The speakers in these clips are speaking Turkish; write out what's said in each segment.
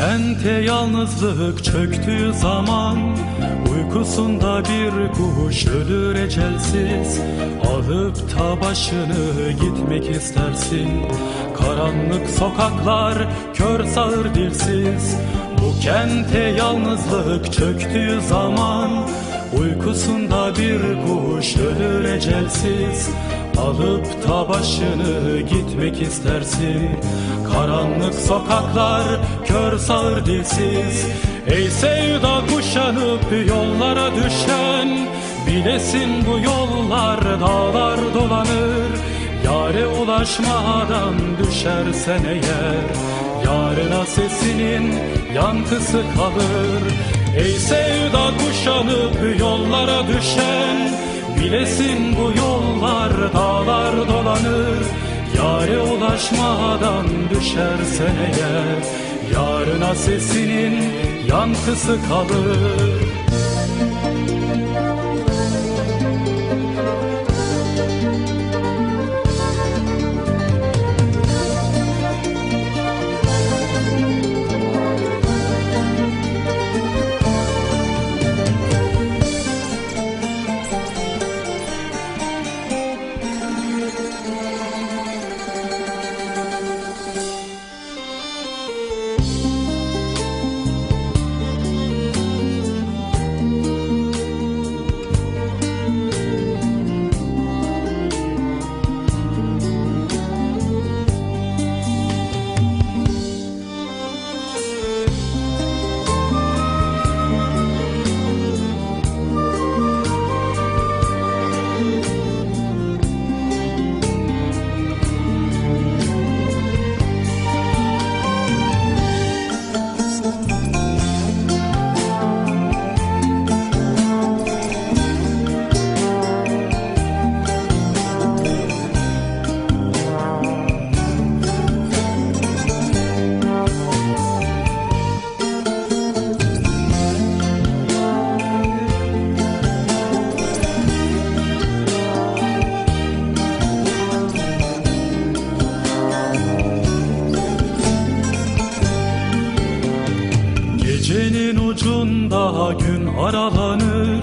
Kente yalnızlık çöktüğü zaman Uykusunda bir kuş ölür ecelsiz. Alıp ta başını gitmek istersin. Karanlık sokaklar kör sağır dilsiz. Bu kente yalnızlık çöktüğü zaman Uykusunda bir kuş ölür ecelsiz Alıp ta başını gitmek istersin. Karanlık sokaklar kör sağır dilsiz. Ey sevda kuşanıp yollara düşen Bilesin bu yollar dağlar dolanır. Yare ulaşmadan düşersen eğer Yarına sesinin yankısı kalır. Ey sevda kuşanıp yollara düşen Bilesin bu yollar dolanır Yare ulaşmadan düşersen eğer Yarına sesinin yankısı kalır Gecenin ucunda gün aralanır.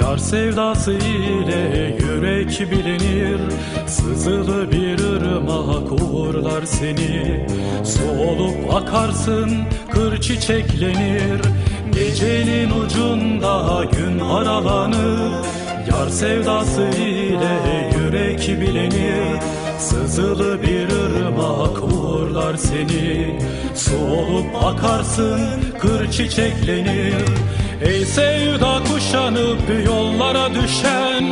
Yar sevdası ile yürek bilinir. Sızılı bir ırmak uğurlar seni. Su olup akarsın kır çiçeklenir. Gecenin ucunda gün aralanır. Yar sevdası ile yürek bilinir. Sızılı bir ırmak uğurlar seni Su olup akarsın kır çiçeklenir Ey sevda kuşanıp yollara düşen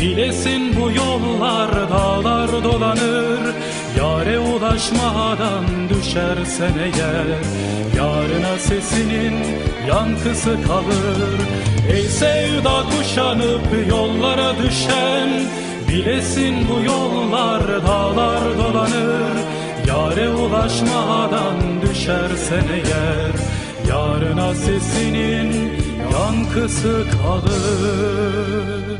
Bilesin bu yollar dağlar dolanır. Yare ulaşmadan düşersen eğer Yarına sesinin yankısı kalır. Ey sevda kuşanıp yollara düşen Bilesin bu yollar dağlar dolanır Yare ulaşmadan düşersen eğer Yarına sesinin yankısı kalır